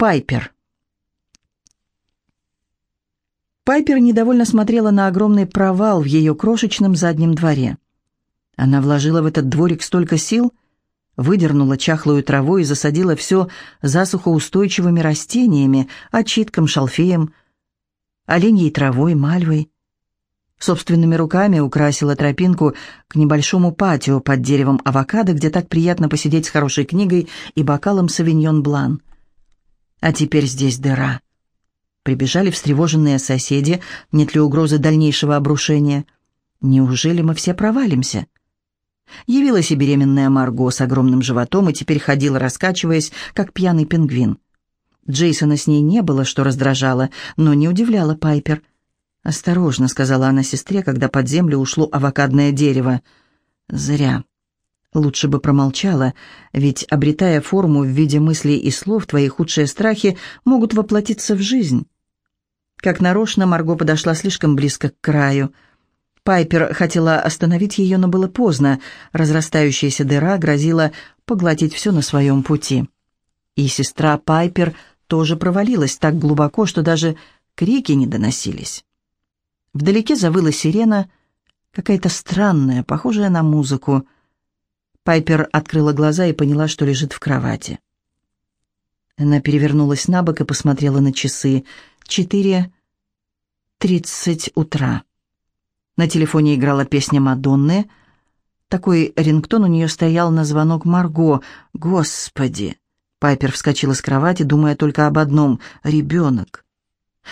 Пайпер. Пайпер недовольно смотрела на огромный провал в ее крошечном заднем дворе. Она вложила в этот дворик столько сил, выдернула чахлую траву и засадила все засухоустойчивыми растениями, очитком, шалфеем, оленьей травой, мальвой. Собственными руками украсила тропинку к небольшому патио под деревом авокадо, где так приятно посидеть с хорошей книгой и бокалом савиньон блан. А теперь здесь дыра. Прибежали встревоженные соседи, нет ли угрозы дальнейшего обрушения. Неужели мы все провалимся? Явилась и беременная Марго с огромным животом и теперь ходила, раскачиваясь, как пьяный пингвин. Джейсона с ней не было, что раздражало, но не удивляло Пайпер. «Осторожно», — сказала она сестре, когда под землю ушло авокадное дерево. «Зря. Лучше бы промолчала, ведь, обретая форму в виде мыслей и слов, твои худшие страхи могут воплотиться в жизнь». Как нарочно, Марго подошла слишком близко к краю. Пайпер хотела остановить ее, но было поздно. Разрастающаяся дыра грозила поглотить все на своем пути. И сестра Пайпер тоже провалилась так глубоко, что даже крики не доносились. Вдалеке завыла сирена, какая-то странная, похожая на музыку. Пайпер открыла глаза и поняла, что лежит в кровати. Она перевернулась на бок и посмотрела на часы. Четыре тридцать утра. На телефоне играла песня Мадонны. Такой рингтон у нее стоял на звонок Марго. «Господи!» Пайпер вскочила с кровати, думая только об одном — ребенок.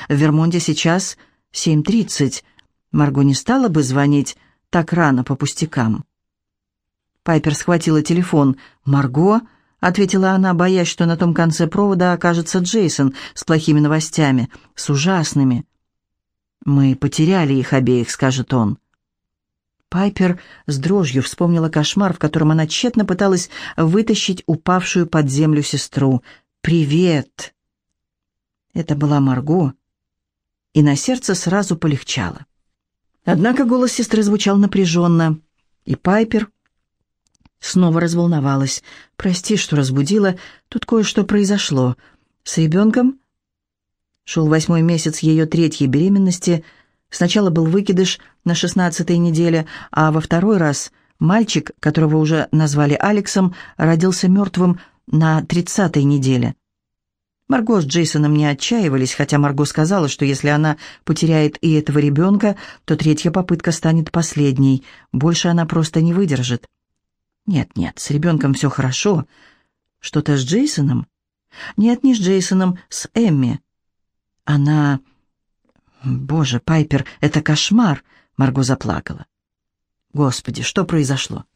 В Вермонте сейчас семь тридцать. Марго не стала бы звонить так рано по пустякам. Пайпер схватила телефон. «Марго?» — ответила она, боясь, что на том конце провода окажется Джейсон с плохими новостями, с ужасными. «Мы потеряли их обеих», — скажет он. Пайпер с дрожью вспомнила кошмар, в котором она тщетно пыталась вытащить упавшую под землю сестру. «Привет!» Это была Марго, и на сердце сразу полегчало. Однако голос сестры звучал напряженно, и Пайпер снова разволновалась. «Прости, что разбудила, тут кое-что произошло. С ребенком?» Шел восьмой месяц ее третьей беременности — Сначала был выкидыш на шестнадцатой неделе, а во второй раз мальчик, которого уже назвали Алексом, родился мертвым на тридцатой неделе. Марго с Джейсоном не отчаивались, хотя Марго сказала, что если она потеряет и этого ребенка, то третья попытка станет последней. Больше она просто не выдержит. Нет-нет, с ребенком все хорошо. Что-то с Джейсоном? Нет, не с Джейсоном, с Эмми. Она «Боже, Пайпер, это кошмар!» Марго заплакала. «Господи, что произошло?»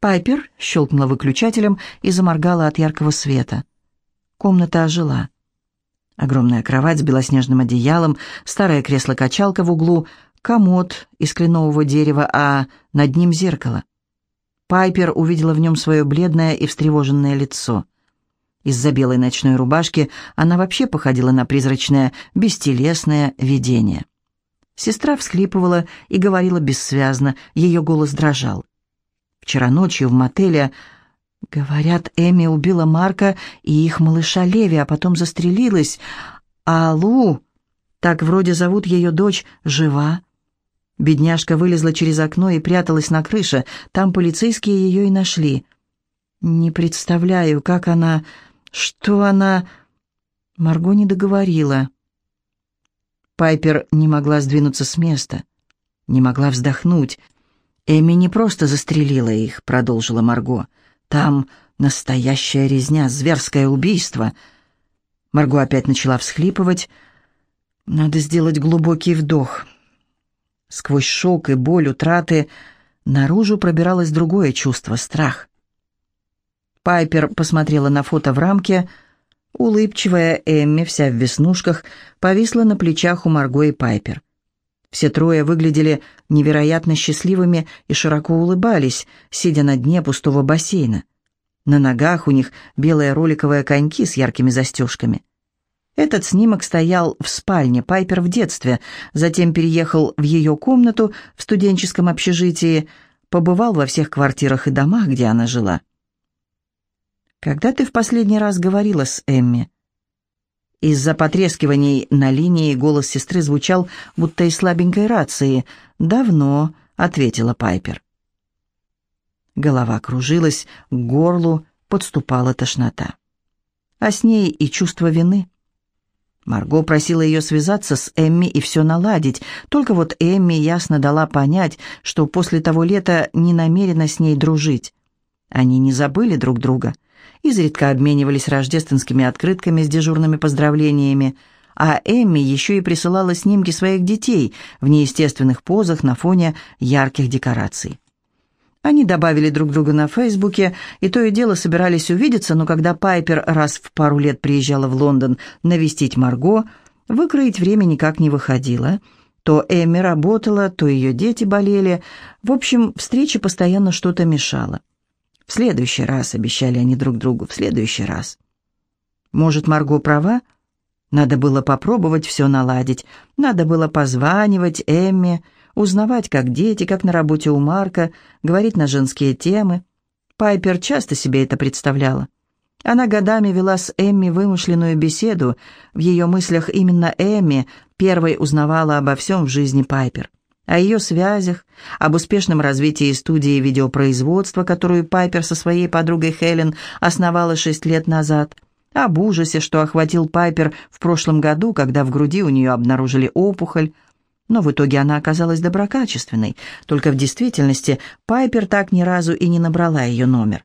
Пайпер щелкнула выключателем и заморгала от яркого света. Комната ожила. Огромная кровать с белоснежным одеялом, старое кресло-качалка в углу, комод из кленового дерева, а над ним зеркало. Пайпер увидела в нем свое бледное и встревоженное лицо — из-за белой ночной рубашки она вообще походила на призрачное, бестелесное видение. Сестра всхлипывала и говорила бессвязно, ее голос дрожал. Вчера ночью в мотеле, говорят, Эми убила Марка и их малыша Леви, а потом застрелилась. А Лу, так вроде зовут ее дочь, жива. Бедняжка вылезла через окно и пряталась на крыше, там полицейские ее и нашли. Не представляю, как она... Что она... Марго не договорила. Пайпер не могла сдвинуться с места, не могла вздохнуть. «Эми не просто застрелила их», — продолжила Марго. «Там настоящая резня, зверское убийство». Марго опять начала всхлипывать. «Надо сделать глубокий вдох». Сквозь шок и боль утраты наружу пробиралось другое чувство — страх. Пайпер посмотрела на фото в рамке. Улыбчивая Эмми, вся в веснушках, повисла на плечах у Марго и Пайпер. Все трое выглядели невероятно счастливыми и широко улыбались, сидя на дне пустого бассейна. На ногах у них белые роликовые коньки с яркими застежками. Этот снимок стоял в спальне Пайпер в детстве, затем переехал в ее комнату в студенческом общежитии, побывал во всех квартирах и домах, где она жила. «Когда ты в последний раз говорила с Эмми?» Из-за потрескиваний на линии голос сестры звучал, будто из слабенькой рации. «Давно», — ответила Пайпер. Голова кружилась, к горлу подступала тошнота. А с ней и чувство вины. Марго просила ее связаться с Эмми и все наладить, только вот Эмми ясно дала понять, что после того лета не намерена с ней дружить. Они не забыли друг друга, изредка обменивались рождественскими открытками с дежурными поздравлениями, а Эмми еще и присылала снимки своих детей в неестественных позах на фоне ярких декораций. Они добавили друг друга на Фейсбуке, и то и дело собирались увидеться, но когда Пайпер раз в пару лет приезжала в Лондон навестить Марго, выкроить время никак не выходило. То Эми работала, то ее дети болели. В общем, встрече постоянно что-то мешало. В следующий раз, обещали они друг другу, в следующий раз. Может, Марго права? Надо было попробовать все наладить. Надо было позванивать Эмме, узнавать, как дети, как на работе у Марка, говорить на женские темы. Пайпер часто себе это представляла. Она годами вела с Эмми вымышленную беседу. В ее мыслях именно Эмми первой узнавала обо всем в жизни Пайпер. О ее связях, об успешном развитии студии видеопроизводства, которую Пайпер со своей подругой Хелен основала шесть лет назад, об ужасе, что охватил Пайпер в прошлом году, когда в груди у нее обнаружили опухоль, но в итоге она оказалась доброкачественной, только в действительности Пайпер так ни разу и не набрала ее номер.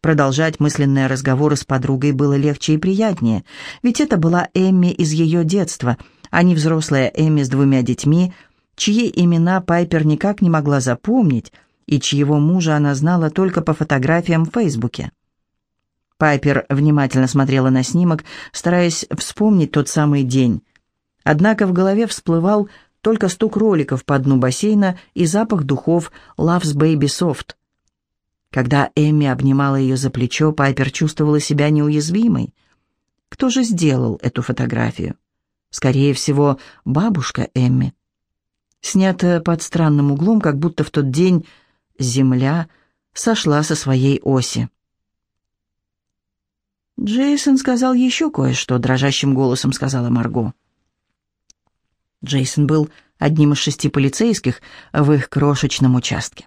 Продолжать мысленные разговоры с подругой было легче и приятнее, ведь это была Эмми из ее детства, а не взрослая Эмми с двумя детьми, чьи имена Пайпер никак не могла запомнить и чьего мужа она знала только по фотографиям в Фейсбуке. Пайпер внимательно смотрела на снимок, стараясь вспомнить тот самый день. Однако в голове всплывал только стук роликов по дну бассейна и запах духов Love's Baby Soft. Когда Эмми обнимала ее за плечо, Пайпер чувствовала себя неуязвимой. Кто же сделал эту фотографию? Скорее всего, бабушка Эмми. Снятая под странным углом, как будто в тот день земля сошла со своей оси. «Джейсон сказал еще кое-что», — дрожащим голосом сказала Марго. Джейсон был одним из шести полицейских в их крошечном участке.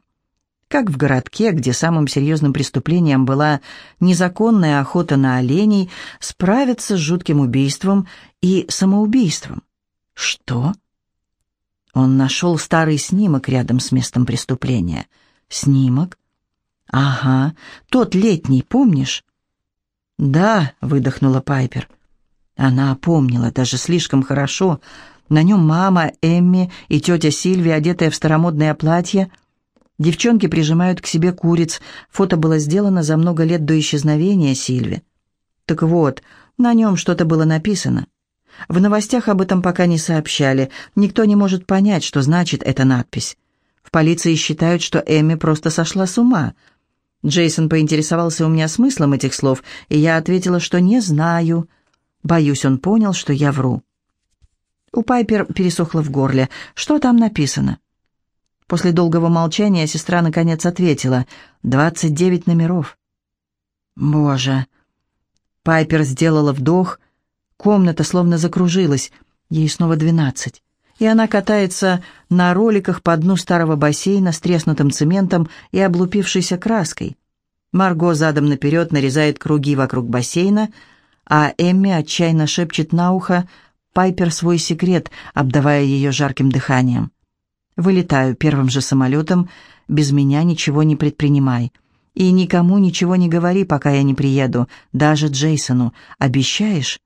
Как в городке, где самым серьезным преступлением была незаконная охота на оленей, справиться с жутким убийством и самоубийством. Что? Он нашел старый снимок рядом с местом преступления. Снимок? Ага, тот летний, помнишь? Да, выдохнула Пайпер. Она помнила даже слишком хорошо, на нем мама, Эмми и тетя Сильви, одетые в старомодное платье. Девчонки прижимают к себе куриц. Фото было сделано за много лет до исчезновения Сильви. Так вот, на нем что-то было написано. В новостях об этом пока не сообщали. Никто не может понять, что значит эта надпись. В полиции считают, что Эмми просто сошла с ума. Джейсон поинтересовался у меня смыслом этих слов, и я ответила, что не знаю. Боюсь, он понял, что я вру. У Пайпер пересохло в горле. «Что там написано?» После долгого молчания сестра наконец ответила. «Двадцать девять номеров». «Боже!» Пайпер сделала вдох. Комната словно закружилась. Ей снова двенадцать. И она катается на роликах по дну старого бассейна с треснутым цементом и облупившейся краской. Марго задом наперед нарезает круги вокруг бассейна, а Эмми отчаянно шепчет на ухо Пайпер свой секрет, обдавая ее жарким дыханием. «Вылетаю первым же самолетом, без меня ничего не предпринимай. И никому ничего не говори, пока я не приеду, даже Джейсону. Обещаешь?»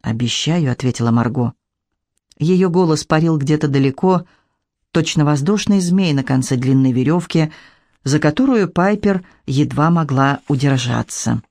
«Обещаю», — ответила Марго. Ее голос парил где-то далеко, точно воздушный змей на конце длинной веревки, за которую Пайпер едва могла удержаться.